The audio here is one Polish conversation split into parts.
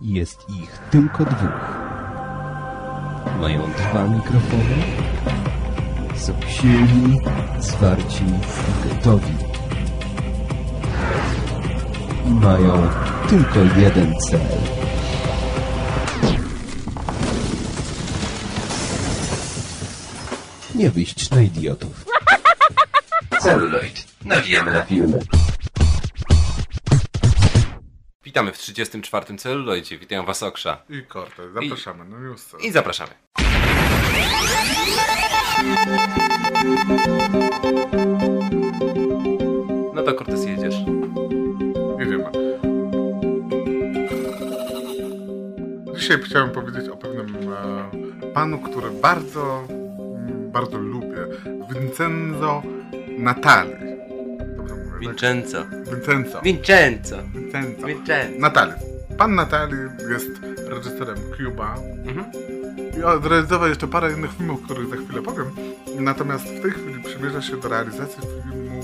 Jest ich tylko dwóch. Mają dwa mikrofony. Są silni, zwarci i gotowi. I mają tylko jeden cel. Nie wyjść na idiotów. Celuloid. Nawijamy na filmy. Witamy w 34. celuloidzie. Witają Was Oksza. I Korte, zapraszamy na newsce. I zapraszamy. No to Cortez jedziesz. Jedziemy. Dzisiaj chciałem powiedzieć o pewnym e, panu, który bardzo, mm, bardzo lubię. Vincenzo Natali. Tak? Vincenzo. Vincenzo. Vincenzo. Vincenzo. Vincenzo. Natali. Pan Natali jest reżyserem Cuba Mhm. i odrealizował jeszcze parę innych filmów, o których za chwilę powiem. Natomiast w tej chwili przymierza się do realizacji filmu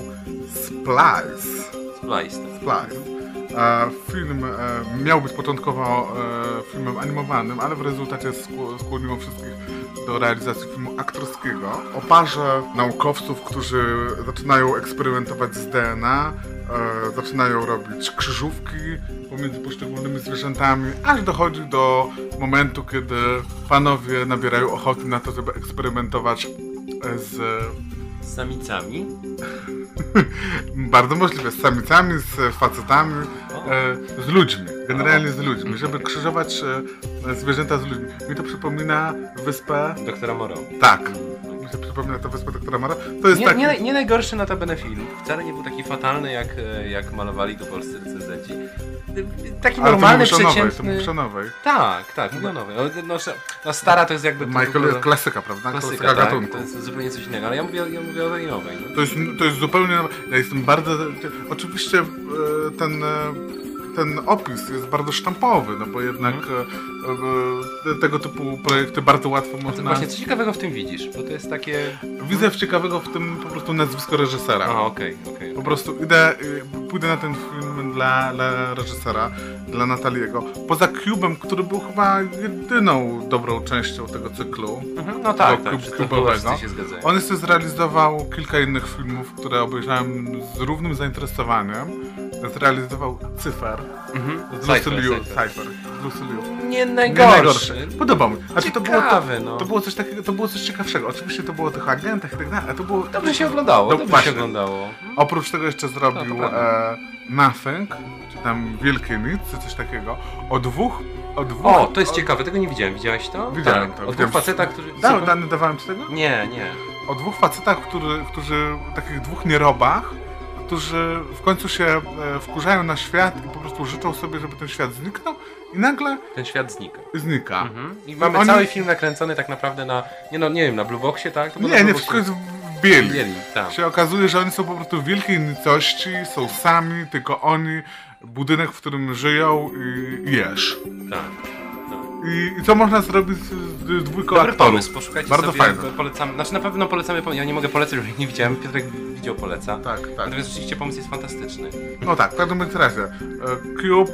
Splice. Splice. Splice. Film e, miał być początkowo e, filmem animowanym, ale w rezultacie skł- skłoniło wszystkich do realizacji filmu aktorskiego o parze naukowców, którzy zaczynają eksperymentować z DNA, e, zaczynają robić krzyżówki pomiędzy poszczególnymi zwierzętami, aż dochodzi do momentu, kiedy panowie nabierają ochoty na to, żeby eksperymentować Z samicami. Bardzo możliwe, z samicami, z facetami, e, z ludźmi, generalnie z ludźmi, żeby krzyżować e, zwierzęta z ludźmi. Mi to przypomina wyspę, Doktora Moro. tak, się przypomina to wyspę doktora Mara. To jest Nie, taki, nie, nie najgorszy notabene film. Wcale nie był taki fatalny, jak, e, jak malowali go polscy recenzenci. Taki ale normalny, to mówisz o nowej, to przeciętny... mówisz o nowej. Tak, tak, mówię o nowej. No, no, no, stara to jest jakby... to Michael ogóle- jest klasyka, prawda? Klasyka, Klasyka tak, gatunku. to jest zupełnie coś innego, ale ja mówię, ja mówię o tej nowej. No. To jest, to jest zupełnie. Ja jestem bardzo. Oczywiście e, ten, e, ten opis jest bardzo sztampowy, no bo jednak e, tego typu projekty bardzo łatwo A to można. właśnie, co ciekawego w tym widzisz? Bo to jest takie... Widzę w ciekawego w tym po prostu nazwisko reżysera. A, okej, okej. Po prostu idę, y, pójdę na ten film dla, dla reżysera, dla Nataliego. Poza Cubem, który był chyba jedyną dobrą częścią tego cyklu. Mhm, No tak, tak, Cube- Cube'owego. wszyscy się zgadzają. On jeszcze zrealizował kilka innych filmów, które obejrzałem z równym zainteresowaniem. Zrealizował Cyfer Mhm. z Cypher, Lucy Liu. Cypher. Z Lucy Liu. Nie Nie najgorszy. Podoba mi. Znaczy, to było, to, Ciekawy, no. to było coś takiego, to było coś ciekawszego. Oczywiście to było o tych agentach i tak dalej, ale to było... Dobrze się oglądało, No dobrze właśnie. się oglądało. Oprócz tego jeszcze zrobił No, e, Nothing, czy tam Wielkie Nic, czy coś takiego. O dwóch, o dwóch... O, to jest o, ciekawe, tego nie widziałeś, widziałeś to? Widziałem tak. to, O widziałem. dwóch facetach, którzy... Da, dany dawałem ci tego? Nie, nie. O dwóch facetach, który, którzy, takich dwóch nierobach, którzy w końcu się e, wkurzają na świat i po prostu życzą sobie, żeby ten świat zniknął i nagle Ten świat znika. znika. Mhm. I mamy oni- cały film nakręcony tak naprawdę na, nie no, nie wiem, na Blue Boxie, tak? Nie, nie, Boxie. wszystko jest w bieli. Bieli, tak. się okazuje, że oni są po prostu w wielkiej nicości, są sami, tylko oni, budynek, w którym żyją i i jesz. Tak. I, co można zrobić z, z dwójką Dobry aktorów? pomysł, poszukajcie Bardzo sobie, fajny. polecam, znaczy na pewno polecamy, ja nie mogę polecać, bo nie widziałem, Piotrek widział poleca. Tak, tak. Natomiast rzeczywiście pomysł jest fantastyczny. No tak, w każdym bądź razie. E, Cube,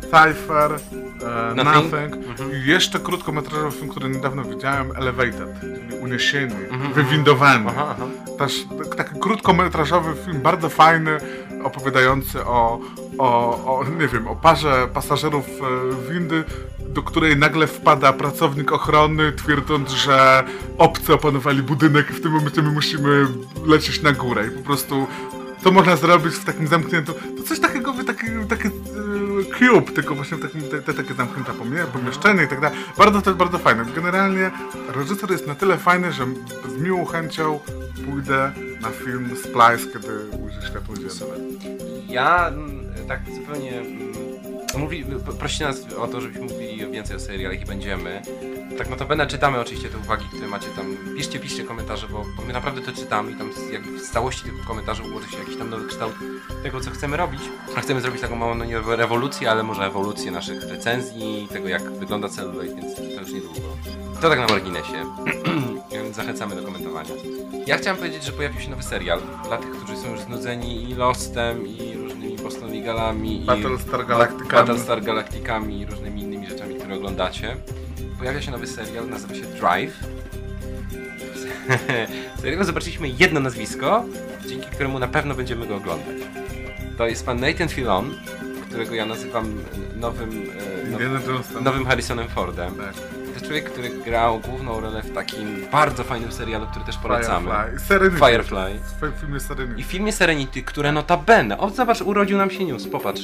Cypher, e, Nothing. Nothing, Mhm. i jeszcze krótkometrażowy film, który niedawno widziałem, Elevated, czyli Uniesieni, Mhm. Wywindowani. Aha, aha. Też taki krótkometrażowy film, bardzo fajny, opowiadający o, o, o nie wiem, o parze pasażerów e, windy, do której nagle wpada pracownik ochrony, twierdząc, że obcy opanowali budynek i w tym momencie my musimy lecieć na górę i po prostu co można zrobić w takim zamkniętym, to coś takiego, taki, taki e, cube, tylko właśnie w takim, te, te takie zamknięte pomie- pomieszczenie i tak dalej. Bardzo to jest bardzo fajne. Generalnie reżyser jest na tyle fajny, że z miłą chęcią pójdę na film Splice, kiedy ujrzy światło dzienne. Ja tak zupełnie mm, mówi, p- prosimy nas o to, żebyśmy mówili więcej o serialach i będziemy. Tak notabene czytamy oczywiście te uwagi, które macie tam. Piszcie, piszcie komentarze, bo, bo my naprawdę to czytamy i tam jakby z całości tych komentarzy ułoży się jakiś tam nowy kształt tego, co chcemy robić. Chcemy zrobić taką małą, no nie rewolucję, ale może ewolucję naszych recenzji, tego jak wygląda celuloid, więc to już niedługo. To tak na marginesie. Zachęcamy do komentowania. Ja chciałem powiedzieć, że pojawił się nowy serial dla tych, którzy są już znudzeni i Lostem, i Boston Senegalami Battlestar Galacticami. Battlestar Galacticami i różnymi innymi rzeczami, które oglądacie. Pojawia się nowy serial, nazywa się Drive. W serialu zobaczyliśmy jedno nazwisko, dzięki któremu na pewno będziemy go oglądać. To jest pan Nathan Filon, którego ja nazywam nowym, e, now, nowym Harrisonem Fordem. Tak. Człowiek, który grał główną rolę w takim bardzo fajnym serialu, który też polecamy. Firefly. Serenity. Firefly. W filmie Serenity. I w filmie Serenity, które notabene, o zobacz, urodził nam się news, popatrz,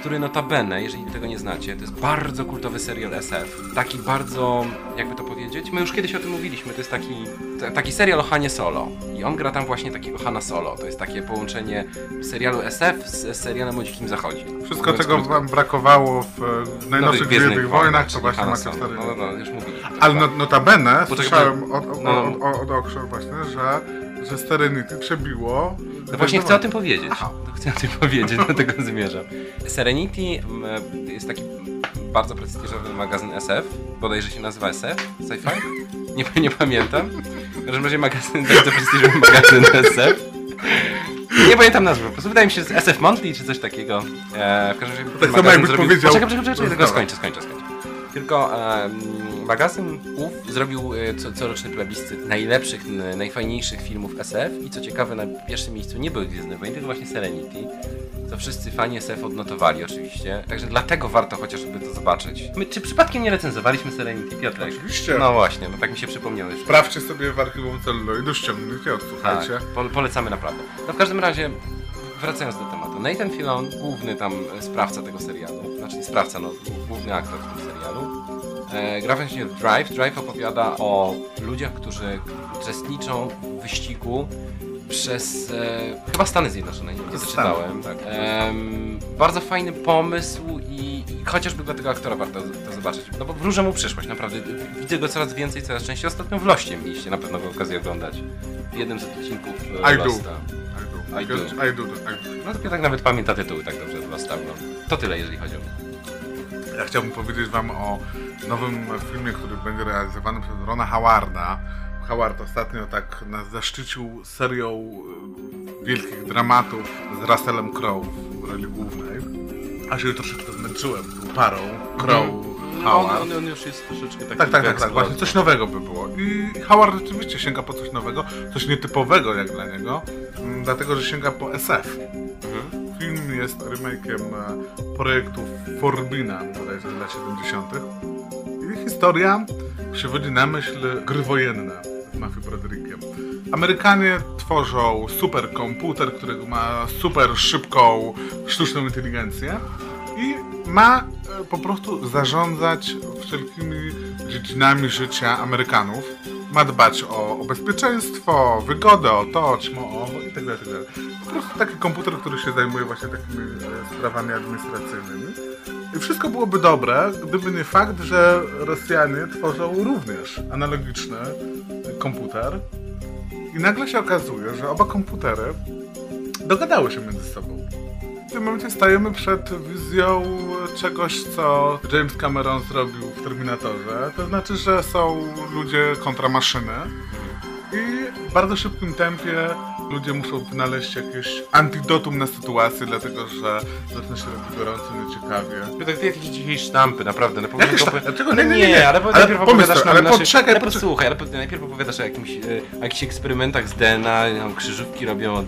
który notabene, jeżeli tego nie znacie, to jest bardzo kultowy serial SF. Taki bardzo, jakby to powiedzieć, my już kiedyś o tym mówiliśmy, to jest taki, taki serial o Hanie Solo. I on gra tam właśnie takiego Hana Solo. To jest takie połączenie serialu SF z serialem o Dzikim Zachodzie. Wszystko, Mówiąc krótko. wam brakowało w e, najnowszych Gwiezdnych Wojnach, to właśnie macie. Serenity. No, no, no, już. Ale no, notabene słyszałem od, od, no. od, od, właśnie, że, że Serenity przebiło. No właśnie chcę o tym powiedzieć. Aha. No, Chcę o tym powiedzieć, do tego zmierzam. Serenity mm, jest taki bardzo prestiżowy magazyn SF, bodajże się nazywa SF, sci-fi? Nie, nie pamiętam. W każdym razie magazyn, bardzo prestiżowy magazyn SF. Nie pamiętam nazwy, po prostu wydaje mi się, że SF Monthly czy coś takiego. E, w każdym razie Tak samo jakbyś powiedział- Poczekaj, poczekaj, poczekaj, tylko Dobra. skończę, skończę, skończę. Tylko em, magazyn ów zrobił e, co, coroczny plebiscyt najlepszych, najfajniejszych filmów SF i co ciekawe na pierwszym miejscu nie były Gwiezdne Wojny, tylko właśnie Serenity, co wszyscy fani SF odnotowali oczywiście, także dlatego warto chociażby to zobaczyć. My czy przypadkiem nie recenzowaliśmy Serenity, Piotrek? Oczywiście. No właśnie, no tak mi się przypomniało już. Sprawdźcie sobie w archiwum celluloidu, ściągnijcie, odsłuchajcie. Tak, po, polecamy naprawdę. No w każdym razie, wracając do tematu. Nathan Filon, główny tam e, sprawca tego serialu, znaczy sprawca, no główny aktor w tym serialu, e, gra właśnie w Drive. Drive opowiada o ludziach, którzy uczestniczą w wyścigu przez e, chyba Stany Zjednoczone, nie wiem, czytałem. Tak. Em, bardzo fajny pomysł i, i chociażby dla tego aktora warto to zobaczyć. No bo wróżę mu przyszłość, naprawdę. Widzę go coraz więcej, coraz częściej. Ostatnio w Loście mieliście na pewno okazję oglądać. W jednym z odcinków e, I do. Losta. I I do. Do. I do. I do. No to tak nawet pamięta tytuły tak dobrze z Losta. No. To tyle, jeżeli chodzi o mnie. Ja chciałbym powiedzieć wam o nowym filmie, który będzie realizowany przez Rona Howarda. Howard ostatnio tak nas zaszczycił serią e, wielkich dramatów z Russellem Crowe w roli głównej. A się troszeczkę zmęczyłem tą parą Crowe, Howard. on, on już jest troszeczkę taki Tak, tak, tak, tak, właśnie coś nowego by było. I Howard rzeczywiście sięga po coś nowego, coś nietypowego jak dla niego, mm, dlatego że sięga po SF. Mhm. Film jest remake'iem e, projektu Forbina, bodajże z lat 70. I historia przywodzi na myśl gry wojenne z Mafii Broderickiem. Amerykanie tworzą superkomputer, który ma super szybką sztuczną inteligencję i ma e, po prostu zarządzać wszelkimi dziedzinami życia Amerykanów. Ma dbać o, o bezpieczeństwo, wygodę, o to, ćmo, o i tak dalej, tak dalej. Po prostu taki komputer, który się zajmuje właśnie takimi e, sprawami administracyjnymi. I wszystko byłoby dobre, gdyby nie fakt, że Rosjanie tworzą również analogiczny komputer. I nagle się okazuje, że oba komputery dogadały się między sobą. W tym momencie stajemy przed wizją czegoś, co James Cameron zrobił w Terminatorze. To znaczy, że są ludzie kontra maszyny i w bardzo szybkim tempie ludzie muszą wynaleźć jakieś antidotum na sytuację, dlatego że zaczyna się robić gorąco, nieciekawie. Piotrek, ty jakieś dzisiaj sztampy, naprawdę. No, Jakieś go- tam- dlaczego? No Nie, nie, nie, nie. ale, Ale najpierw pomyśl opowiadasz ale naszych- poczekaj, ale posłuchaj, ale najpierw opowiadasz o, jakimś, e, jakichś eksperymentach z DNA, krzyżówki robią od,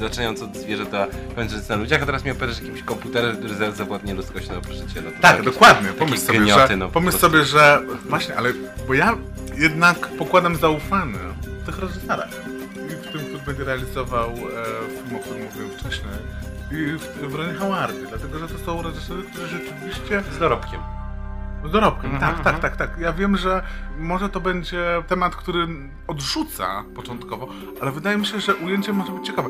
zaczynając od zwierzęta, kończąc na ludziach, a teraz mi opowiadasz jakimś komputerze, który za- zawładnie ludzkość, no cię. No, Tak, jakieś- dokładnie. Pomyśl sobie, gnioty, że, no, po pomyśl sobie, że właśnie, ale bo ja jednak pokładam zaufanie w tych reżyserach. I w tym, który będzie realizował e, film, o którym mówiłem wcześniej. I w, w Ronie Howardzie, dlatego że to są reżyserzy, którzy rzeczywiście Z dorobkiem. Z dorobkiem. Mhm, tak, tak, mhm. tak, tak. Ja wiem, że może to będzie temat, który odrzuca początkowo, ale wydaje mi się, że ujęcie może być ciekawe.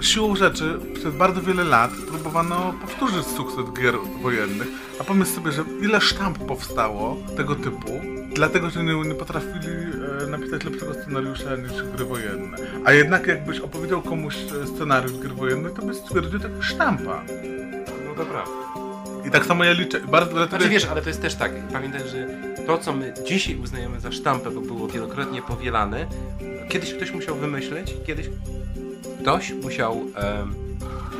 Siłą rzeczy przez bardzo wiele lat próbowano powtórzyć sukces gier wojennych, a pomyśl sobie, że ile sztamp powstało tego typu, dlatego, że nie, nie potrafili e, napisać lepszego scenariusza niż gry wojenne. A jednak jakbyś opowiedział komuś e, scenariusz gier wojennych, to by stwierdził tak sztampa. No dobra. I tak samo ja liczę. Bardzo dlatego Znaczy wiesz, ale to jest też tak, pamiętaj, że to co my dzisiaj uznajemy za sztampę, bo było wielokrotnie powielane, kiedyś ktoś musiał wymyśleć, kiedyś ktoś musiał em,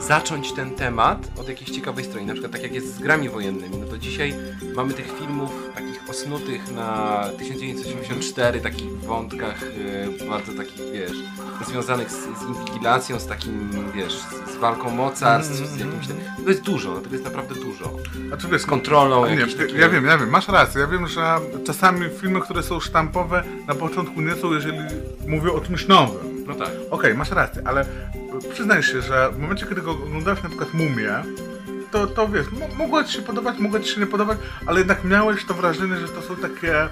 zacząć ten temat od jakiejś ciekawej strony. Na przykład tak jak jest z grami wojennymi, no to dzisiaj mamy tych filmów takich osnutych na 1984, takich wątkach e, bardzo takich, wiesz, związanych z, z inwigilacją, z takim, wiesz, z, z walką mocarstw, z jakimś... To jest dużo, tego jest naprawdę dużo. Znaczy, wiesz, Z kontrolą Nie, takie... ja wiem, ja wiem, masz rację. Ja wiem, że czasami filmy, które są sztampowe, na początku nie są, jeżeli mówią o czymś nowym. No tak. Okej, masz rację, ale przyznaj się, że w momencie, kiedy go oglądałeś na przykład Mumię, to, to wiesz, mo- mogło ci się podobać, mogło ci się nie podobać, ale jednak miałeś to wrażenie, że to są takie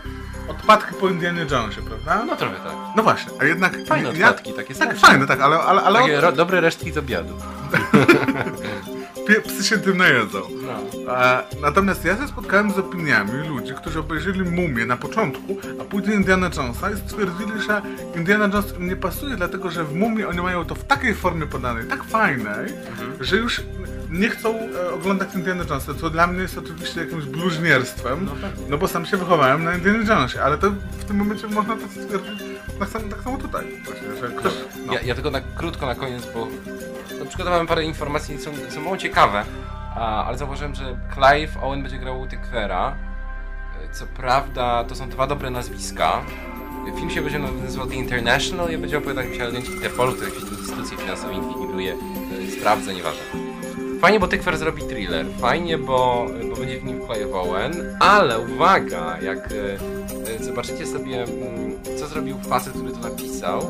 odpadki po Indianie Jonesie, prawda? No trochę tak. No właśnie, a jednak... Fajne ja- odpadki, takie Tak, fajne, tak, ale, ale, ale Takie od, dobre resztki z obiadu. psy się tym najedzą. No. E, natomiast ja się spotkałem z opiniami ludzi, którzy obejrzeli Mumię na początku, a później Indiana Jonesa i stwierdzili, że Indiana Jones im nie pasuje, dlatego że w Mumii oni mają to w takiej formie podanej, tak fajnej, że już nie chcą e, oglądać Indiana Jonesa, co dla mnie jest oczywiście jakimś bluźnierstwem, No pewnie. no bo sam się wychowałem na Indiana Jonesie, ale to w tym momencie można to stwierdzić tak samo, tak samo tutaj, właśnie, że ktoś... No. Ja, ja tylko na krótko na koniec, bo no, przygotowałem parę informacji, są, są mało ciekawe, a, ale zauważyłem, że Clive Owen będzie grał Tykwera. Co prawda, to są dwa dobre nazwiska. Film się będzie nazywał The International i będzie opowiadał się o agencie Interpolu, który jakieś instytucje finansowe inwigiluje, e, sprawdza, nieważne. Fajnie, bo Tykwer zrobi thriller. Fajnie, bo, bo będzie w nim Clive Owen, ale uwaga, jak e, e, zobaczycie sobie, mm, co zrobił facet, który to napisał,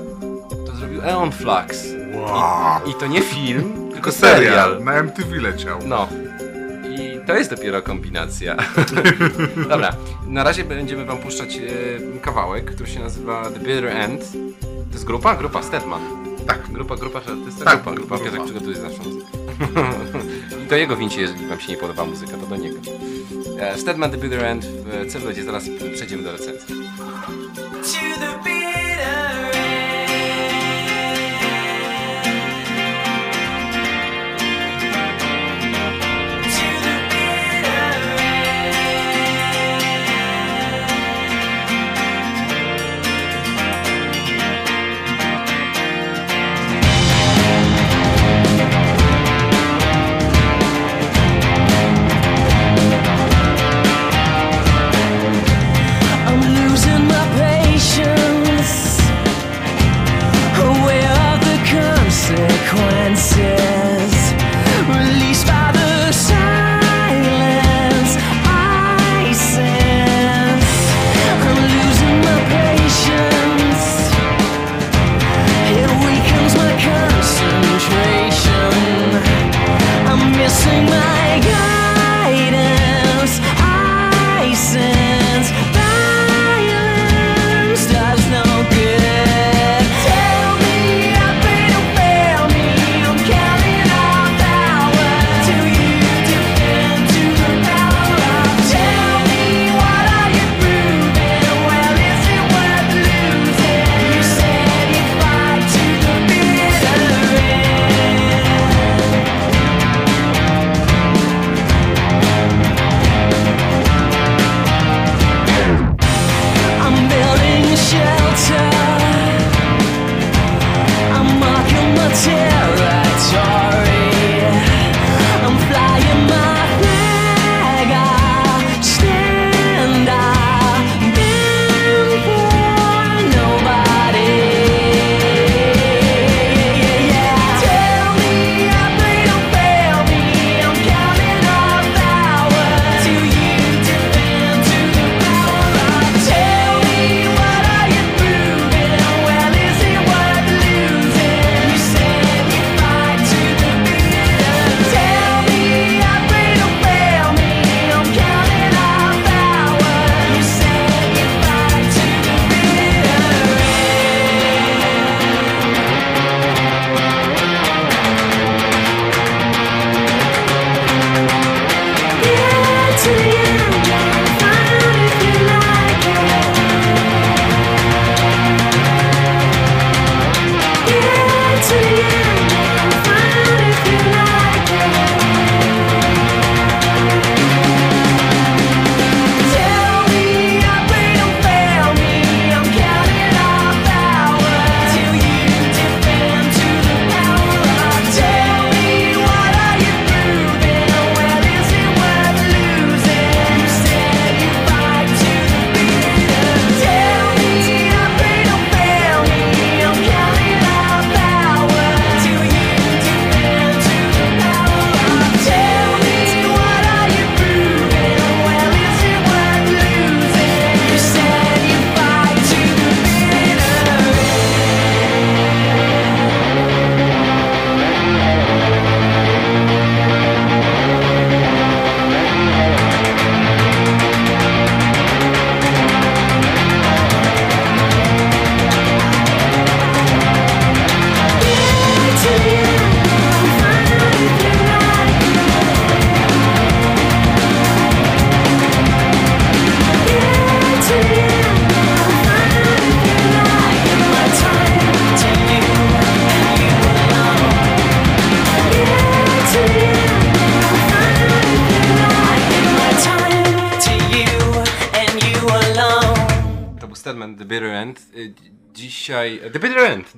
to zrobił Eon Flux. Wow. I, I to nie film, tylko Tylko serial. serial, na MTV leciał. No. I to jest dopiero kombinacja. Dobra, na razie będziemy wam puszczać e, kawałek, który się nazywa The Bitter End. To jest grupa? Grupa Stedman. Tak. Grupa, grupa, to jest ta Tak, grupa, grupa. grupa. Piotrek przygotuje zawsze muzykę. I to jego wincie, jeżeli wam się nie podoba muzyka, to do niego. E, Stedman The Bitter End w celulodzie, zaraz przejdziemy do recenzji. to the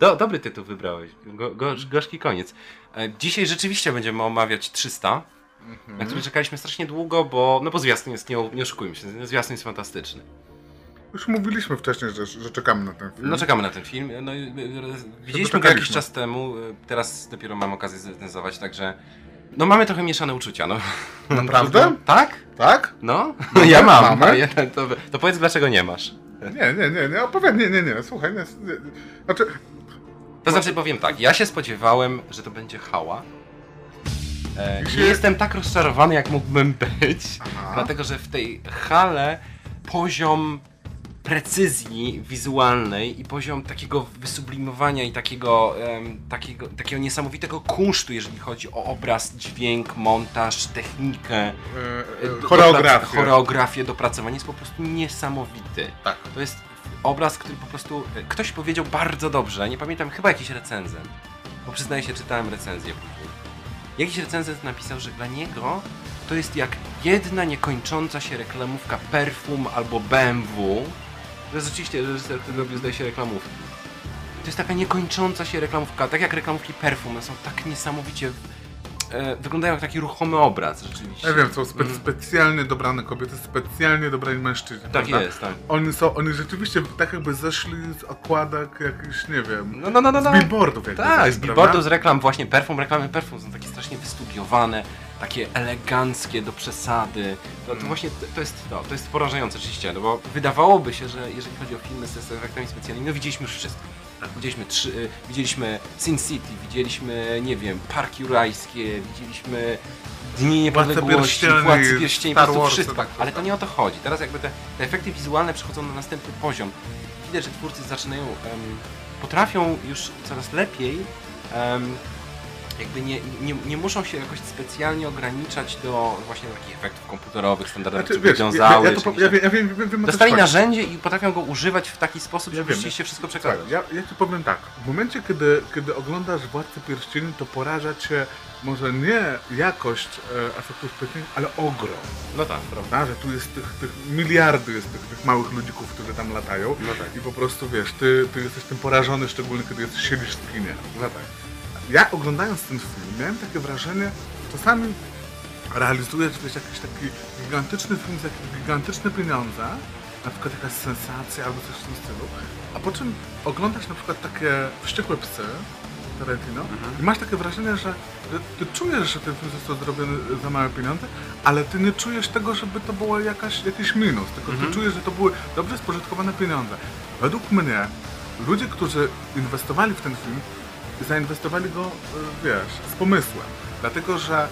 Do, dobry tytuł wybrałeś. Go, gorz, gorzki koniec. E, Dzisiaj rzeczywiście będziemy omawiać 300, na który czekaliśmy strasznie długo, bo. No bo zwiastun jest, nie, nie oszukujmy się, zwiastun jest fantastyczny. Już mówiliśmy wcześniej, że, że czekamy na ten film. No czekamy na ten film. No, y, y, widzieliśmy go jakiś czas temu, teraz dopiero mam okazję zrecenzować, także. No mamy trochę mieszane uczucia, no. Naprawdę? Tak? Tak? No? ja mam. Mamy? To, to powiedz dlaczego nie masz. Nie, nie, nie, nie, opowiem, nie, nie, nie, słuchaj, nie, nie. Znaczy, To znaczy powiem tak, ja się spodziewałem, że to będzie hała. E, nie się- jestem tak rozczarowany, jak mógłbym być, Aha. dlatego że w tej hale poziom precyzji wizualnej i poziom takiego wysublimowania i takiego, em, takiego, takiego niesamowitego kunsztu, jeżeli chodzi o obraz, dźwięk, montaż, technikę, e, e, e, choreografię. choreografię, dopracowanie jest po prostu niesamowity. Tak. To jest obraz, który po prostu e, ktoś powiedział bardzo dobrze, nie pamiętam, chyba jakiś recenzent, bo przyznaję się, czytałem recenzję później. Jakiś recenzent napisał, że dla niego to jest jak jedna niekończąca się reklamówka Perfum albo BMW. To jest oczywiście reżyser, który robił, zdaje się, reklamówki. To jest taka niekończąca się reklamówka, tak jak reklamówki Perfum, one są tak niesamowicie... E, wyglądają jak taki ruchomy obraz, rzeczywiście. Ja wiem, są spe specjalnie dobrane kobiety, specjalnie dobrani mężczyźni. Tak prawda? jest, tak. Oni są, oni rzeczywiście tak jakby zeszli z okładek jakichś, nie wiem, No, no, no, no. z no. billboardów jakby. Tak, z billboardów, z reklam, właśnie perfum, reklamy perfum są takie strasznie wystudiowane, takie eleganckie do przesady. To, to Mm. właśnie to, to jest to, to jest porażające rzeczywiście, no bo wydawałoby się, że jeżeli chodzi o filmy z, z efektami specjalnymi, no widzieliśmy już wszystko. Widzieliśmy, trzy, y, widzieliśmy Sin City, widzieliśmy, nie wiem, Parki Jurajskie, widzieliśmy Dni Niepodległości, Pierścieni, Władcy Pierścieni, po Star prostu wszystko. tak, Ale to nie o to chodzi. Teraz jakby te, te efekty wizualne przechodzą na następny poziom. Widać, że twórcy zaczynają, em, potrafią już coraz lepiej em, jakby nie, nie, nie muszą się jakoś specjalnie ograniczać do właśnie takich efektów komputerowych, standardowych, Znaczy, wiesz, ja, wiązały. ja, to, ja, wiem, ja wiem, wiem, co Dostali narzędzie i potrafią go używać w taki sposób, Ja żeby wiem. rzeczywiście wszystko przekazać. ja, ja ci powiem tak, w momencie kiedy, kiedy oglądasz Władcę Pierścieni, to poraża cię może nie jakość e, efektów specjalnych, ale ogrom. No tak, prawda. Prawda? Że tu jest tych, tych miliardy jest tych, tych małych ludzików, którzy tam latają No tak. i po prostu wiesz, ty, ty jesteś tym porażony, szczególnie kiedy jesteś, siedzisz w kinie. No tak. Ja oglądając ten film miałem takie wrażenie, czasami realizujesz wiesz, jakiś taki gigantyczny film za jakieś gigantyczne pieniądze, na przykład jakaś sensacja albo coś w tym stylu, a po czym oglądasz na przykład takie wściekłe psy Tarantino i masz takie wrażenie, że ty, ty czujesz, że ten film został zrobiony za małe pieniądze, ale ty nie czujesz tego, żeby to było jakaś, jakiś minus, tylko ty czujesz, że to były dobrze spożytkowane pieniądze. Według mnie ludzie, którzy inwestowali w ten film, zainwestowali go, y, wiesz, z pomysłem. Dlatego, że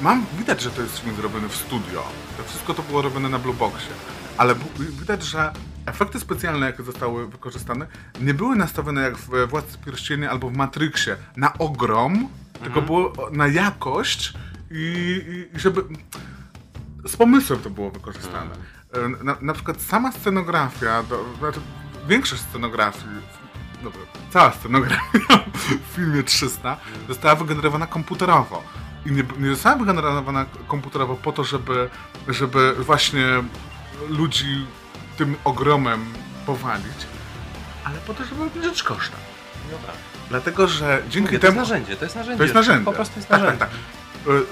mam, widać, że to jest film zrobiony w studio. To wszystko to było robione na Blue Boxie. Ale widać, że efekty specjalne, jakie zostały wykorzystane, nie były nastawione jak w Władcy Pierścieni albo w Matrixie na ogrom, tylko było na jakość i, i, żeby z pomysłem to było wykorzystane. E, Na, na przykład sama scenografia, do, znaczy większość scenografii, dobra, cała scenografia w filmie 300 została wygenerowana komputerowo. I nie, nie została wygenerowana komputerowo po to, żeby, żeby właśnie ludzi tym ogromem powalić, ale po to, żeby obniżyć koszta. No tak. Dlatego, że dzięki Mówię, to jest temu... narzędzie, to jest narzędzie. To jest narzędzie. Po prostu jest tak, narzędzie. tak, tak. To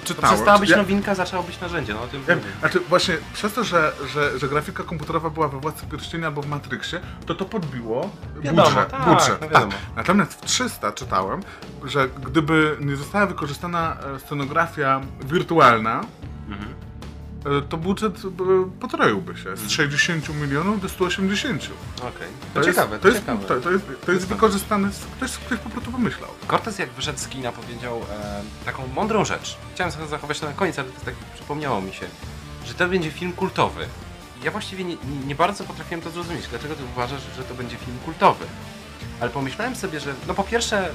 Czytałem. przestała być Ja- nowinka, zaczęło być narzędzie, no o tym ja, mówię. znaczy właśnie przez to, że, że, że grafika komputerowa była we Władcy Pierścieni albo w Matrixie, to to podbiło Wiadomo, budżet. tak, budżet no wiadomo. Natomiast w 300 czytałem, że gdyby nie została wykorzystana e, scenografia wirtualna, e, to budżet e, potroiłby się z 60 milionów do 180. Okej. To, To, jest, ciekawe, to, jest, ciekawe. to, to jest, to jest wykorzystane, ktoś, ktoś po prostu pomyślał. Cortez jak wyszedł z kina powiedział e, taką mądrą rzecz. Chciałem sobie zachować to na koniec, ale to tak przypomniało mi się, że to będzie film kultowy. Ja właściwie nie, nie, bardzo potrafiłem to zrozumieć. Dlaczego ty uważasz, że to będzie film kultowy? Ale pomyślałem sobie, że no po pierwsze, e,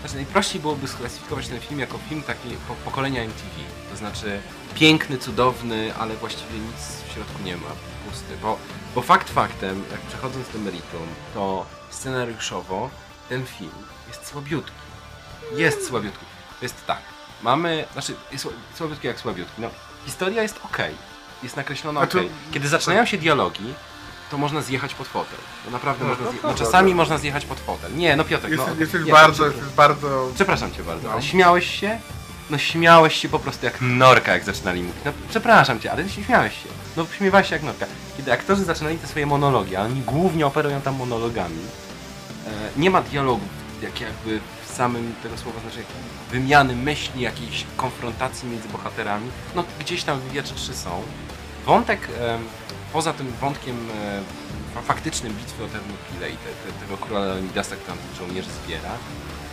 znaczy najprościej byłoby sklasyfikować ten film jako film taki po, pokolenia MTV. To znaczy piękny, cudowny, ale właściwie nic w środku nie ma, pusty. Bo, bo fakt faktem, jak przechodząc do meritum, to scenariuszowo ten film jest słabiutki. Jest słabiutki. Jest tak. Mamy, znaczy jest sła- słabiutki jak słabiutki. No, historia jest ok. Jest nakreślona ok. Kiedy zaczynają się dialogi, to można zjechać pod fotel. To naprawdę No, można to zje... no, czasami można zjechać pod fotel. Nie, no Piotrek, Jesteś, no, jesteś nie, bardzo, no, jesteś bardzo... Przepraszam cię bardzo, No. ale śmiałeś się? No śmiałeś się po prostu jak norka, jak zaczynali mówić. No przepraszam cię, ale się śmiałeś się. No śmiewałeś się jak norka. Kiedy aktorzy zaczynali te swoje monologi, a oni głównie operują tam monologami, e, nie ma dialogu, jak jakby w samym tego słowa znaczy wymiany myśli, jakiejś konfrontacji między bohaterami. No gdzieś tam dwie czy trzy są. Wątek, em, poza tym wątkiem e, fa- faktycznym bitwy o Ternopile i te, te, tego króla Leonidasa, który tam tych żołnierzy zbiera,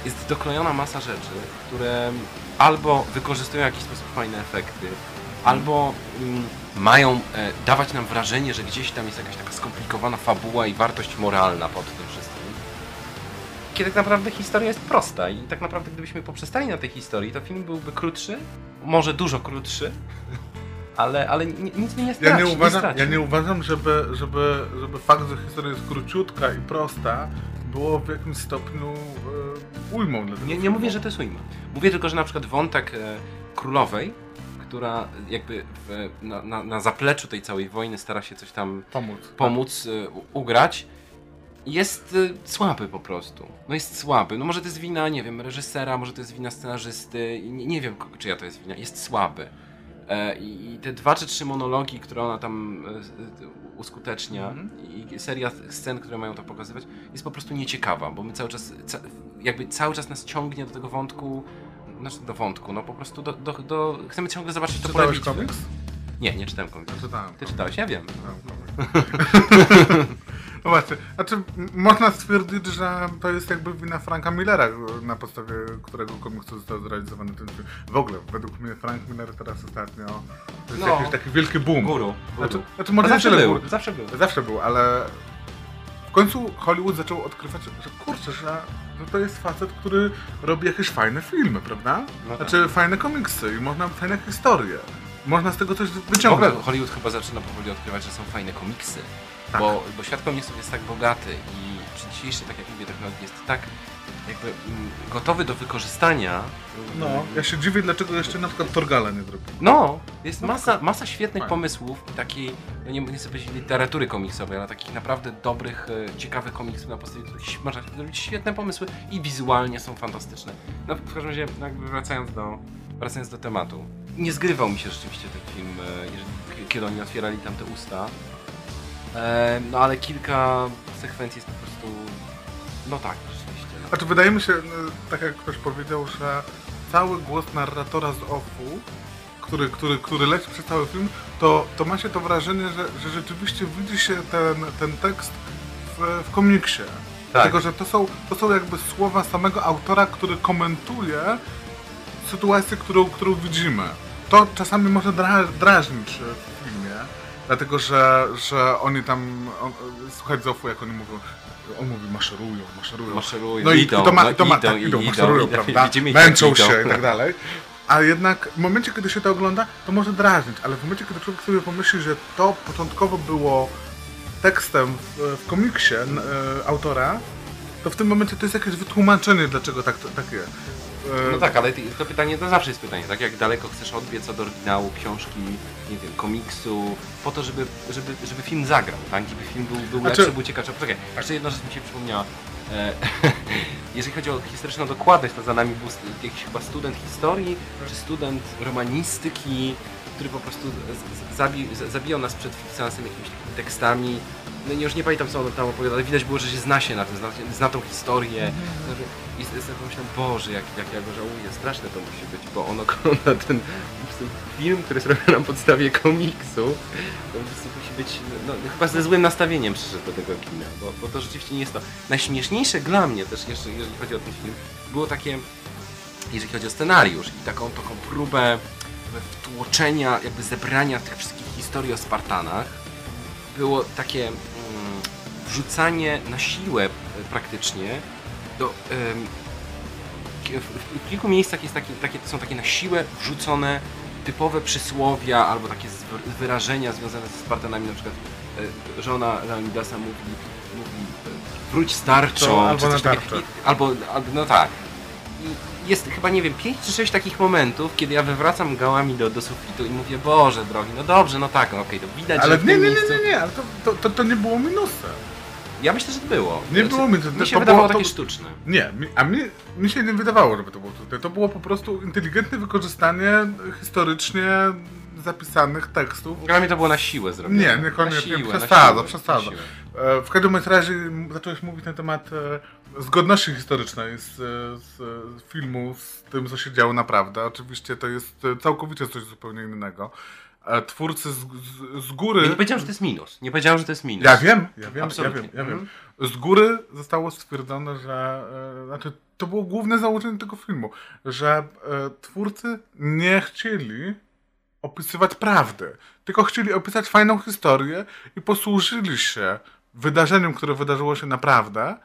jest doklejona masa rzeczy, które albo wykorzystują w jakiś sposób fajne efekty, albo mm, mają e, dawać nam wrażenie, że gdzieś tam jest jakaś taka skomplikowana fabuła i wartość moralna pod tym wszystkim. Kiedy tak naprawdę historia jest prosta i tak naprawdę gdybyśmy poprzestali na tej historii, to film byłby krótszy, może dużo krótszy, ale, ale ni- nic mi nie straci. Ja nie uważam, straci. ja nie uważam żeby, żeby, żeby fakt, że historia jest króciutka i prosta, było w jakimś stopniu e, ujmą dla tego Nie, nie mówię, że to jest ujma. Mówię tylko, że na przykład wątek e, królowej, która jakby w, na, na, na zapleczu tej całej wojny stara się coś tam Pomóc. pomóc e, ugrać, jest e, słaby po prostu. No jest słaby. No może to jest wina, nie wiem, reżysera, może to jest wina scenarzysty, nie, nie wiem czyja to jest wina. Jest słaby. E, I te dwa czy trzy monologi, które ona tam e, e, uskutecznia Mhm. i seria scen, które mają to pokazywać, jest po prostu nieciekawa, bo my cały czas, jakby cały czas nas ciągnie do tego wątku, znaczy do wątku, no po prostu do, do, do chcemy ciągle zobaczyć to pole Czytałeś bitwy. komiks? Nie, nie czytałem komiksu. Czytałem. Ty czytałeś, ja wiem. No właśnie, znaczy można stwierdzić, że to jest jakby wina Franka Millera, na podstawie którego komiksu został zrealizowany ten film. W ogóle, według mnie Frank Miller teraz ostatnio to jest No. jakiś taki wielki boom. Guru. guru. Znaczy, znaczy może zawsze był, guru. zawsze był. Zawsze był, ale w końcu Hollywood zaczął odkrywać, że kurczę, że, że to jest facet, który robi jakieś fajne filmy, prawda? No tak. Znaczy fajne komiksy i można fajne historie. Można z tego coś W ogóle wyciągnąć. Hollywood chyba zaczyna powoli odkrywać, że są fajne komiksy. Tak. Bo, bo świat komiksów jest tak bogaty i przy dzisiejszej, tak jak mówię, technologii jest tak jakby mm, gotowy do wykorzystania. No, mm, ja się dziwię, dlaczego jeszcze na przykład Torgala nie zrobił. No, jest No, masa, masa świetnych fajnie. pomysłów, takiej, no nie, nie chcę powiedzieć literatury komiksowej, ale takich naprawdę dobrych, e, ciekawych komiksów, na podstawie których można zrobić świetne pomysły i wizualnie są fantastyczne. No w każdym razie, jakby wracając do, wracając do tematu, nie zgrywał mi się rzeczywiście ten film, e, jeżeli, kiedy oni otwierali tam te usta. E, no ale kilka sekwencji jest po prostu, no tak, rzeczywiście. No. Znaczy wydaje mi się, no, tak jak ktoś powiedział, że cały głos narratora z OFU, który, który, który leci przez cały film, to, to ma się to wrażenie, że, że rzeczywiście widzi się ten, ten tekst w, w komiksie. Dlatego, że to są, to są jakby słowa samego autora, który komentuje sytuację, którą, którą widzimy. To czasami może dra, drażnić w filmie, dlatego że, że oni tam, on, słuchać Zofu, jak oni mówią, on mówi maszerują, maszerują. Maszerują, No i idą, to ma, no to ma idą, tak, idą, idą, maszerują, idą. prawda? Męczą idą. się i tak dalej. A jednak w momencie, kiedy się to ogląda, to może drażnić, ale w momencie, kiedy człowiek sobie pomyśli, że to początkowo było tekstem w, w komiksie e, autora, to w tym momencie to jest jakieś wytłumaczenie, dlaczego tak, tak jest. E, No tak, ale to pytanie to zawsze jest pytanie, tak? Jak daleko chcesz odbiec od oryginału książki, nie wiem, komiksu, po to, żeby, żeby, żeby film zagrał, tak? Żeby film był, był Znaczy- lepszy, był ciekawszy. Poczekaj, jeszcze jedna rzecz mi się przypomniała. E, jeżeli chodzi o historyczną dokładność, to za nami był jakiś chyba student historii, czy student romanistyki, który po prostu zabi, zabijał nas przed seansem jakimiś tekstami. No już nie pamiętam co on tam opowiadał, ale widać było, że się zna się na tym, zna, zna tą historię. I sobie pomyślałem, Boże, jak, jak ja go żałuję, straszne to musi być, bo on ogląda ten film, który zrobił na podstawie komiksu. To musi być, no, chyba ze złym nastawieniem przyszedł do tego kina, bo, bo to rzeczywiście nie jest to. Najśmieszniejsze dla mnie też, jeszcze jeżeli chodzi o ten film, było takie, jeżeli chodzi o scenariusz i taką, taką próbę wtłoczenia, jakby zebrania tych wszystkich historii o Spartanach, było takie mm, wrzucanie na siłę praktycznie do, w, w, kilku miejscach jest takie, takie, są takie na siłę wrzucone typowe przysłowia albo takie wyrażenia związane ze Spartanami, na przykład e, żona Leonidasa mówi, mówi e, wróć starczą, albo na tarczę. Albo, albo, no tak. I jest chyba, nie wiem, 5 czy 6 takich momentów, kiedy ja wywracam gałami do, do sufitu i mówię, Boże drogi, no dobrze, no tak, no okej, to widać, Ale że w nie, tym nie, nie, nie, nie, ale to, to, to, to nie było minusem. Ja myślę, że to było. Nie Znaczy, było mi to- Mi to się było- wydawało to- takie sztuczne. Nie, mi, a mi, mi się nie wydawało, żeby to było tutaj. To było po prostu inteligentne wykorzystanie historycznie zapisanych tekstów. Dla mnie to było na siłę zrobione. Nie, niekoniecznie. na siłę. E, W każdym razie zacząłeś mówić na temat e, zgodności historycznej z, z, z filmu, z tym, co się działo naprawdę. Oczywiście to jest e, całkowicie coś zupełnie innego. E, Twórcy z, z, z góry... Ja nie powiedziałem, że to jest minus. Nie powiedziałem, że to jest minus. Ja wiem, ja wiem, ja Absolutnie. wiem, ja wiem. Mhm. Z góry zostało stwierdzone, że e, znaczy, to było główne założenie tego filmu, że e, twórcy nie chcieli opisywać prawdy, tylko chcieli opisać fajną historię i posłużyli się wydarzeniem, które wydarzyło się naprawdę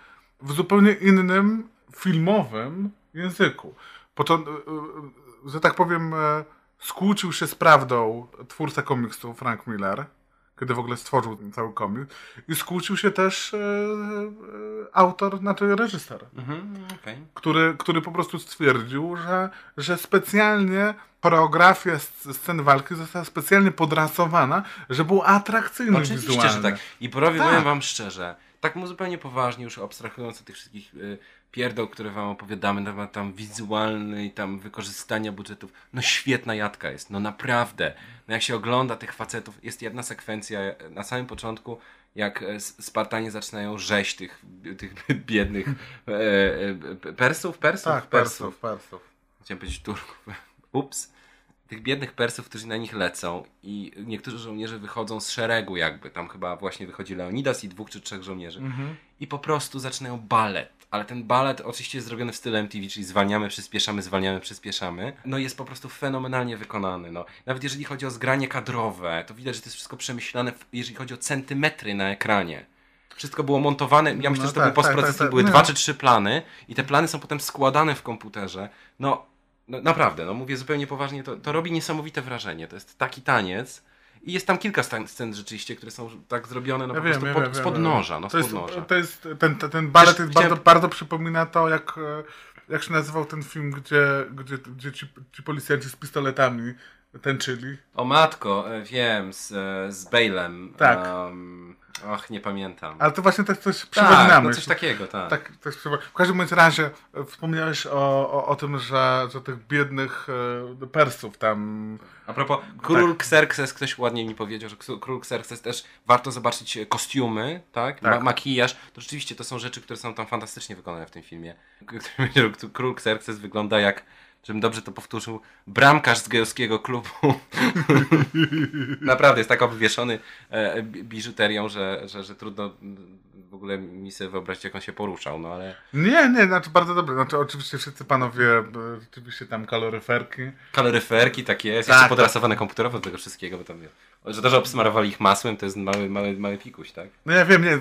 w zupełnie innym filmowym języku. Począ- e, e, że tak powiem, e, skłócił się z prawdą twórca komiksu Frank Miller, kiedy w ogóle stworzył ten cały komiks, i skłócił się też e, e, autor, znaczy reżyser, Mhm, okej. który, który po prostu stwierdził, że, że specjalnie choreografia sc- scen walki została specjalnie podrasowana, żeby był atrakcyjny Oczywiście, wizualnie. że tak. I porowie, Tak. powiem wam szczerze, tak mu zupełnie poważnie, już abstrahując od tych wszystkich y, pierdoł, które wam opowiadamy na temat tam wizualnej, tam wykorzystania budżetów, no świetna jadka jest, no naprawdę. No jak się ogląda tych facetów, jest jedna sekwencja na samym początku, jak e, Spartanie zaczynają rzeź tych, tych biednych e, e, Persów, Persów, Tak, Persów, Persów. chciałem powiedzieć Turków, ups, tych biednych Persów, którzy na nich lecą i niektórzy żołnierze wychodzą z szeregu jakby, tam chyba właśnie wychodzi Leonidas i dwóch czy trzech żołnierzy. Mhm. i po prostu zaczynają balet, ale ten balet oczywiście jest zrobiony w stylu MTV, czyli zwalniamy, przyspieszamy, zwalniamy, przyspieszamy, no jest po prostu fenomenalnie wykonany, no. Nawet jeżeli chodzi o zgranie kadrowe, to widać, że to jest wszystko przemyślane, jeżeli chodzi o centymetry na ekranie. Wszystko było montowane, ja myślę, No że to tak, był tak, postprocesing, tak, tak. były No. dwa czy trzy plany i te plany są potem składane w komputerze. No, no naprawdę, no mówię zupełnie poważnie, to, to robi niesamowite wrażenie. To jest taki taniec i jest tam kilka scen rzeczywiście, które są tak zrobione no Ja po wiem, prostu ja pod, wiem, spod wiem, noża, no to jest, spod noża. to jest, ten, ten, ten balet Też jest chciałem- bardzo, bardzo przypomina to, jak, e, jak się nazywał ten film, gdzie, gdzie, gdzie ci, ci policjanci z pistoletami tańczyli. O matko, e, wiem, z, e, z Bale'em. Tak. Um, och, nie pamiętam. Ale to właśnie tak coś tak, na no myśl. coś takiego, tak. Tak, tak trzeba. W każdym bądź razie e, wspomniałeś o, o, o tym, że, że tych biednych e, Persów tam. A propos, król Tak. Xerxes, ktoś ładnie mi powiedział, że król Xerxes też warto zobaczyć e, kostiumy, tak? Tak. Ma makijaż. To rzeczywiście to są rzeczy, które są tam fantastycznie wykonane w tym filmie. Król Xerxes wygląda jak, żebym dobrze to powtórzył, bramkarz z gejowskiego klubu. Naprawdę jest tak obwieszony e, bi- biżuterią, że, że, że trudno w ogóle mi sobie wyobrazić, jak on się poruszał, no ale Nie, nie, znaczy bardzo dobre. Znaczy, oczywiście wszyscy panowie, e, rzeczywiście tam kaloryferki. kaloryferki takie jest, Tak, jeszcze tak. podrasowane komputerowo do tego wszystkiego, bo tam że to, że obsmarowali ich masłem, to jest mały, mały, mały pikuś, tak? No ja wiem, nie.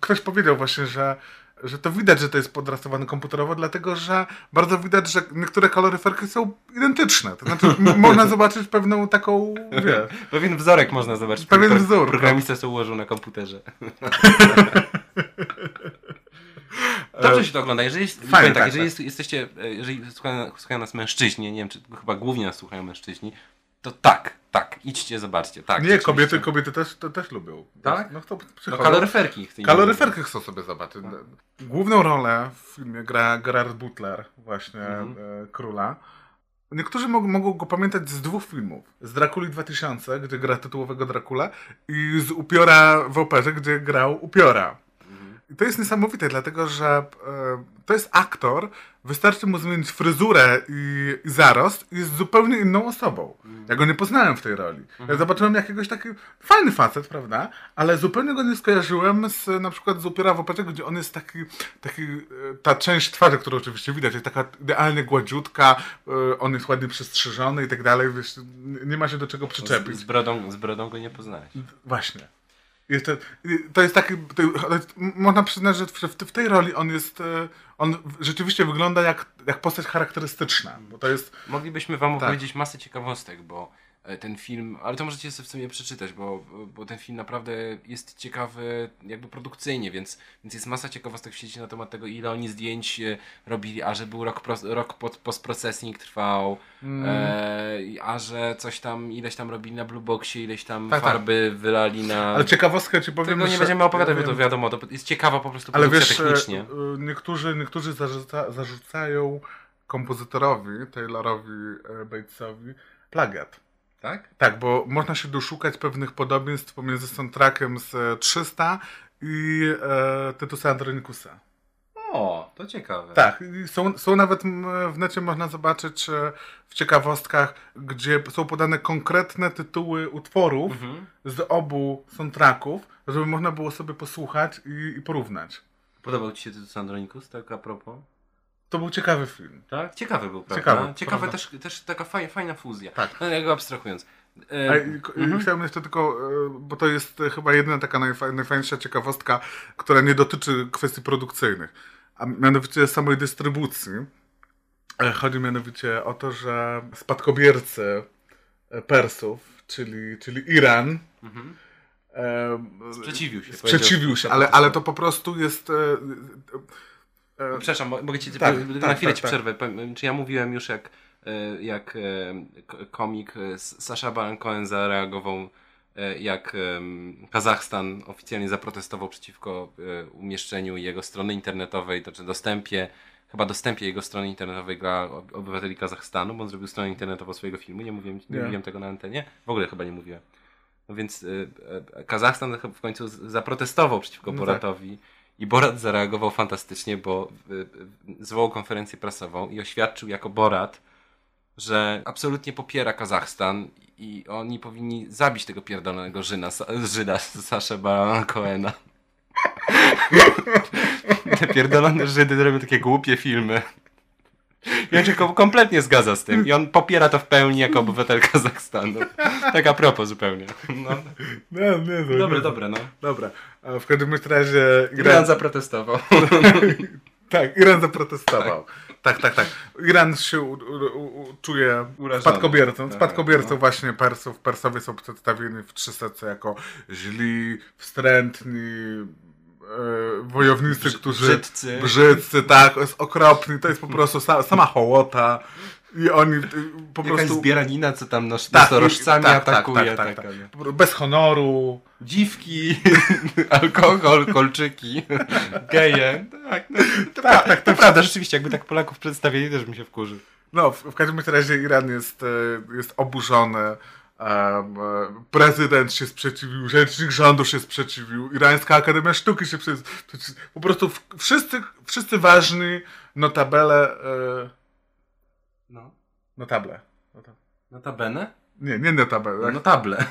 Ktoś powiedział właśnie, że, że to widać, że to jest podrasowane komputerowo, dlatego że bardzo widać, że niektóre kaloryferki są identyczne. To znaczy, można zobaczyć pewną taką, wiesz, Pewien wzorek można zobaczyć. Pewien wzór, Programista sobie ułożył na komputerze. Dobrze się to ogląda. Jeżeli, jest, powiem tak, tak, jeżeli tak. jest, jesteście, e, jeżeli słuchają, słuchają nas mężczyźni, nie wiem, czy chyba głównie nas słuchają mężczyźni, to tak, tak, idźcie, zobaczcie. Tak, Nie, kobiety, kobiety też, to też lubią. Tak? No to No, kaloryferki. Kaloryferki chcą sobie zobaczyć. Główną rolę w filmie gra Gerard Butler, właśnie Mhm. e, króla. Niektórzy mogą, mogą go pamiętać z dwóch filmów. Z Drakuli 2000, gdzie gra tytułowego Drakula i z Upiora w operze, gdzie grał Upiora. Mhm. I to jest niesamowite, dlatego że e, to jest aktor, wystarczy mu zmienić fryzurę i, i zarost i jest zupełnie inną osobą. Ja go nie poznałem w tej roli. Ja zobaczyłem jakiegoś taki fajny facet, prawda? Ale zupełnie go nie skojarzyłem z na przykład z Upiora w gdzie on jest taki, taki e, ta część twarzy, którą oczywiście widać, jest taka idealnie gładziutka, e, on jest ładnie przystrzyżony i tak dalej, wiesz, nie ma się do czego przyczepić. Z, z, brodą, z brodą go nie poznałeś. Właśnie. Jeszcze, to jest taki, to, można przyznać, że w, w, tej roli on jest, e, on rzeczywiście wygląda jak, jak postać charakterystyczna, bo to jest, Moglibyśmy wam Tak. opowiedzieć masę ciekawostek, bo ten film, ale to możecie sobie w sumie przeczytać, bo, bo ten film naprawdę jest ciekawy jakby produkcyjnie, więc, więc jest masa ciekawostek w sieci na temat tego, ile oni zdjęć e, robili, a że był rok, rok pod, postprocessing trwał, e, a że coś tam, ileś tam robili na Blue Boxie, ileś tam Tak, tak. farby wylali na... Ale ciekawostkę ci powiem, Tego nie będziemy opowiadać, ja bo to wiadomo, to jest ciekawa po prostu Ale produkcja wiesz, e, technicznie. e, niektórzy, niektórzy zarzuca, zarzucają kompozytorowi, Taylorowi e, Batesowi, plagiat. Tak? Tak, bo można się doszukać pewnych podobieństw pomiędzy soundtrackiem z e, 300 i e, Tytusa Andronikusa. O, to ciekawe. Tak, są, są nawet w necie można zobaczyć e, w ciekawostkach, gdzie są podane konkretne tytuły utworów Mhm. z obu soundtracków, żeby można było sobie posłuchać i, i porównać. Podobał Ci się Tytus Andronikus, tak a propos? To był ciekawy film. Tak? Ciekawy był, prawda? Ciekawy, prawda. też, też taka fajna, fajna fuzja. Tak. No, jakby abstrahując. E, i Chciałem jeszcze tylko, e, bo to jest chyba jedyna taka najfa- najfajniejsza ciekawostka, która nie dotyczy kwestii produkcyjnych, a mianowicie samej dystrybucji. E, Chodzi mianowicie o to, że spadkobiercy e, Persów, czyli, czyli Iran, mhm. e, Sprzeciwił się. sprzeciwił się, ale, ale to po prostu jest... e, Przepraszam, mo- mogę Ci Tak, na tak, chwilę tak, Ci tak. przerwę. Czy ja mówiłem już jak, e, jak e, komik e, Sasha Baron Cohen zareagował e, jak Kazachstan oficjalnie zaprotestował przeciwko e, umieszczeniu jego strony internetowej, to znaczy dostępie, chyba dostępie jego strony internetowej dla ob- obywateli Kazachstanu, bo on zrobił stronę internetową swojego filmu, nie mówiłem, nie Nie. mówiłem tego na antenie, w ogóle chyba nie mówiłem. No więc Kazachstan w końcu zaprotestował przeciwko No tak. I Borat zareagował fantastycznie, bo y, y, zwołał konferencję prasową i oświadczył jako Borat, że absolutnie popiera Kazachstan i oni powinni zabić tego pierdolonego Żyna, Żyda, Saszę Barana Coena. Te pierdolone Żydy robią takie głupie filmy. On się kom- kompletnie zgadza z tym. I on popiera to w pełni jako obywatel Kazachstanu. Tak a propos zupełnie. No. nie, nie, nie, Dobre, nie. dobre, no. Dobra, a w każdym razie Iran zaprotestował. Tak, Iran zaprotestował. Tak, tak, tak. Iran się u, u, u, czuje Urażony. spadkobiercą. Tak, Spadkobiercą no. właśnie Persów. Persowie są przedstawieni w 300 jako źli, wstrętni, wojownicy, Brzy- którzy... brzydcy. Brzydcy, tak. Jest okropni. To jest po prostu sa, sama hołota. I oni y, po Jakaś prostu... zbieranina, co tam nosz, Tak, nosorożcami tak, tak, atakuje. tak, tak, tak. Bez honoru. Dziwki, alkohol, kolczyki, geje. Tak, no, to, Tak, pra- tak, to prawda, rzeczywiście, jakby tak Polaków przedstawili, też mi się wkurzy. No, w, w każdym razie Iran jest, e, jest oburzony. E, prezydent się sprzeciwił, rzecznik rządu się sprzeciwił, Irańska Akademia Sztuki się sprzeciwiła. Po prostu wszyscy, wszyscy ważni notabele. E, No. notable. Nota- Notabene? Nie, nie notabele. tak? Notable.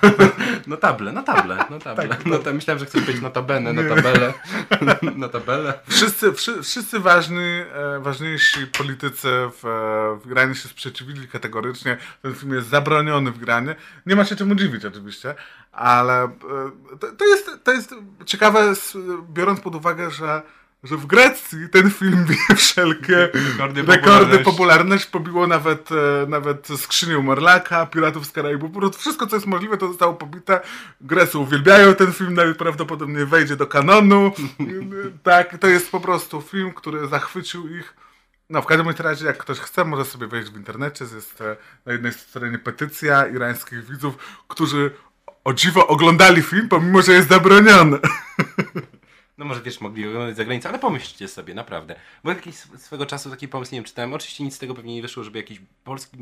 Notable, notable, notable. No to myślałem, że chcesz powiedzieć notabene, notabele. Notabele. Wszyscy, wszy, wszyscy ważni, e, ważniejsi politycy w, e, w Iranie się sprzeciwili kategorycznie. Ten film jest zabroniony w Iranie. Nie ma się czemu dziwić oczywiście, ale e, to, to, jest, to jest ciekawe, biorąc pod uwagę, że, że w Grecji ten film bije wszelkie Rekordy rekordy popularności. popularność. Pobiło nawet, e, nawet skrzynię Morlaka, Piratów z Karaibów. Po prostu wszystko, co jest możliwe, to zostało pobite. Grecy uwielbiają ten film, najprawdopodobniej wejdzie do kanonu. tak, to jest po prostu film, który zachwycił ich. No, w każdym razie, jak ktoś chce, może sobie wejść w internecie. Jest e, na jednej stronie petycja irańskich widzów, którzy o dziwo oglądali film, pomimo, że jest zabroniony. No może wiesz, mogli oglądać za granicą, ale pomyślcie sobie, naprawdę. Bo jakiś sw- swego czasu taki pomysł, nie wiem, czytałem, oczywiście nic z tego pewnie nie wyszło, żeby jakiś polski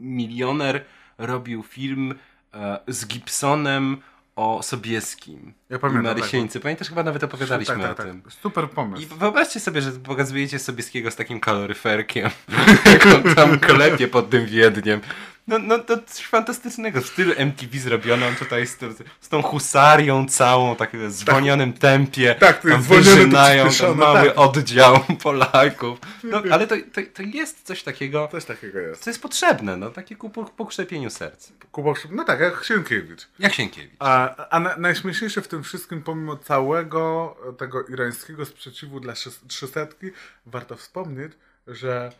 milioner robił film e, z Gibsonem o Sobieskim. Ja pamiętam, I tak. Marysieńcy. Pamiętasz, chyba nawet opowiadaliśmy tak, o tak, tym. tak. Super pomysł. I wyobraźcie sobie, że pokazujecie Sobieskiego z takim kaloryferkiem, jak on tam klepie pod tym Wiedniem. No, no to coś fantastycznego. W stylu MTV zrobiono on tutaj z, z tą husarią całą, tak w zwolnionym tempie. Tak, to jest wyżynają ten mały tak. oddział Polaków. No, ale to, to, to jest coś takiego, Coś takiego jest. co jest potrzebne, no, takie ku po- pokrzepieniu serc. Kuba, no tak, jak Sienkiewicz. Jak Sienkiewicz. A, a na, najśmieszniejsze w tym wszystkim, pomimo całego tego irańskiego sprzeciwu dla trzysetki, warto wspomnieć, że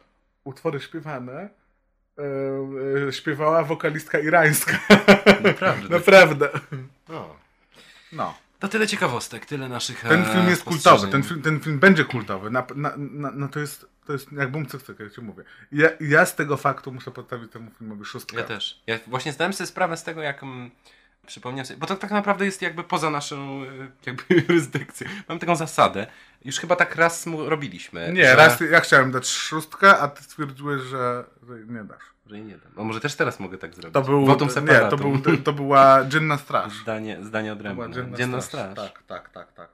utwory śpiewane śpiewała wokalistka irańska. Naprawdę. Naprawdę. No. No. To tyle ciekawostek, tyle naszych Ten e, film jest kultowy, ten film, ten film będzie kultowy. Na, na, na, no to jest, to jest jak bum cyk, jak ci mówię. Ja, ja z tego faktu muszę postawić temu filmowi szóstkę. Ja też. Ja właśnie zdałem sobie sprawę z tego, jak mm, przypomniałem sobie, bo to tak naprawdę jest jakby poza naszą e, jakby jurysdykcją. Mam taką zasadę. Już chyba tak raz mu robiliśmy. Nie, że, raz ja chciałem dać szóstkę, a ty stwierdziłeś, że, że nie dasz. Że nie dam. A może też teraz mogę tak zrobić. To był, nie, to, był, to, to była dzienna straż. Zdanie, zdanie To była odrębne. Dzienna, straż. Tak, tak, tak, tak.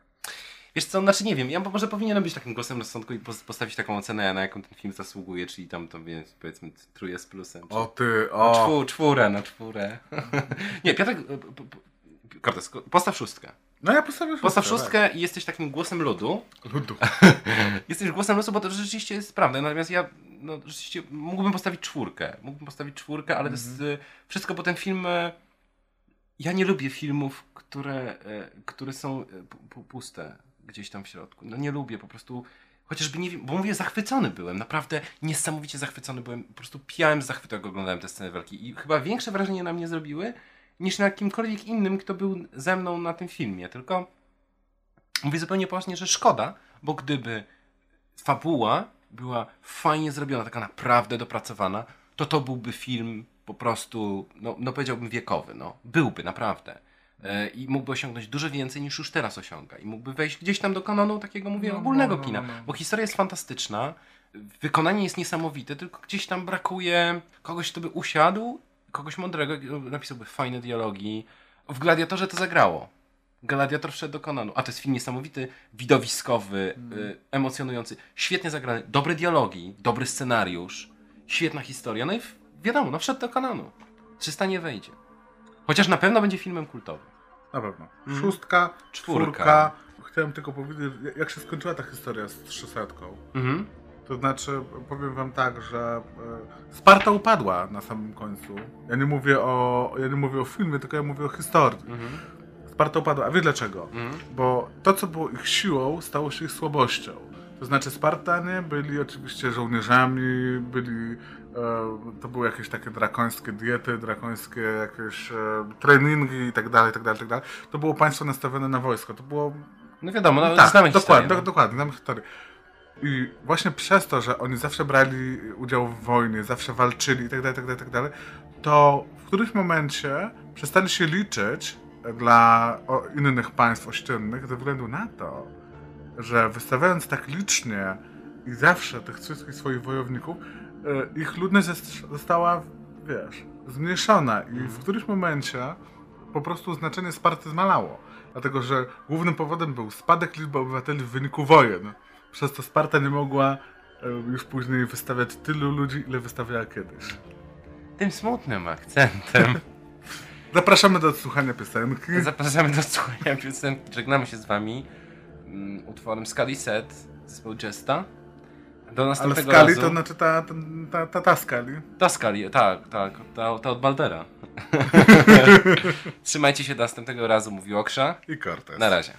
Wiesz co, znaczy nie wiem, ja może powinienem być takim głosem rozsądku i pos- postawić taką ocenę, na jaką ten film zasługuje, czyli tam to więc powiedzmy truje z plusem. Czy... O ty, No, o. czwór, czwórę, na czwórę. nie, Piotrek, e, Kortes, ko- postaw szóstkę. No ja postawię szóstkę. Postaw szóstkę i jesteś takim głosem ludu. tak. Ludu. Jesteś głosem losu, bo to rzeczywiście jest prawda. Natomiast ja no, rzeczywiście mógłbym postawić czwórkę. Mógłbym postawić czwórkę, ale to jest Mhm. y, wszystko, bo ten film. y, Ja nie lubię filmów, które, y, które są y, pu- pu- puste gdzieś tam w środku. No nie lubię po prostu. Chociażby nie wiem, bo mówię, zachwycony byłem. Naprawdę niesamowicie zachwycony byłem. Po prostu pijałem z zachwytu, jak oglądałem te sceny walki. I chyba większe wrażenie na mnie zrobiły niż na kimkolwiek innym, kto był ze mną na tym filmie. Tylko mówię zupełnie poważnie, że szkoda, bo gdyby fabuła była fajnie zrobiona, taka naprawdę dopracowana, to to byłby film po prostu, no, no powiedziałbym wiekowy, no. Byłby, naprawdę. E, I mógłby osiągnąć dużo więcej niż już teraz osiąga. I mógłby wejść gdzieś tam do kanonu takiego, mówię, No, ogólnego no, no, kina. no, no. Bo historia jest fantastyczna, wykonanie jest niesamowite, tylko gdzieś tam brakuje kogoś, kto by usiadł, kogoś mądrego, napisałby fajne dialogi. W Gladiatorze to zagrało. Gladiator wszedł do kanonu. A to jest film niesamowity, widowiskowy, y, emocjonujący, świetnie zagrany, dobre dialogi, dobry scenariusz, świetna historia. No i w, wiadomo, no wszedł do kanonu. 300 nie wejdzie. Chociaż na pewno będzie filmem kultowym. Na pewno. Mhm. Szóstka, Czwórka. czwórka. Chciałem tylko powiedzieć, jak się skończyła ta historia z trzysetką. Mhm. To znaczy, powiem wam tak, że e, Sparta upadła na samym końcu. Ja nie mówię o, ja nie mówię o filmie, tylko ja mówię o historii. Mhm. Sparta upadła, a wie dlaczego? Mhm. Bo to, co było ich siłą, stało się ich słabością. To znaczy Spartanie byli oczywiście żołnierzami, byli, e, to były jakieś takie drakońskie diety, drakońskie jakieś e, treningi i tak dalej, tak dalej, tak dalej. To było państwo nastawione na wojsko. To było No wiadomo, no, tak, znamy dokładnie, historię. do, dokładnie, znamy historię. I właśnie przez to, że oni zawsze brali udział w wojnie, zawsze walczyli i dalej, dalej, tak dalej, to w którymś momencie przestali się liczyć dla innych państw ościennych ze względu na to, że wystawiając tak licznie i zawsze tych wszystkich swoich wojowników, e, ich ludność została, wiesz, zmniejszona i w którymś momencie po prostu znaczenie Sparty zmalało. Dlatego, że głównym powodem był spadek liczby obywateli w wyniku wojen. Przez to Sparta nie mogła już później wystawiać tylu ludzi, ile wystawiała kiedyś. Tym smutnym akcentem Zapraszamy do odsłuchania piosenki. zapraszamy do słuchania piosenki. Żegnamy się z wami mm, utworem Skali Set zespołu Jesta. Do Ale następnego skali razu. to znaczy ta, ta, ta, ta, ta skali. Ta skali, tak, tak, ta, ta od Baldera. Trzymajcie się do następnego razu, mówił Oksza. I Cortez. Na razie.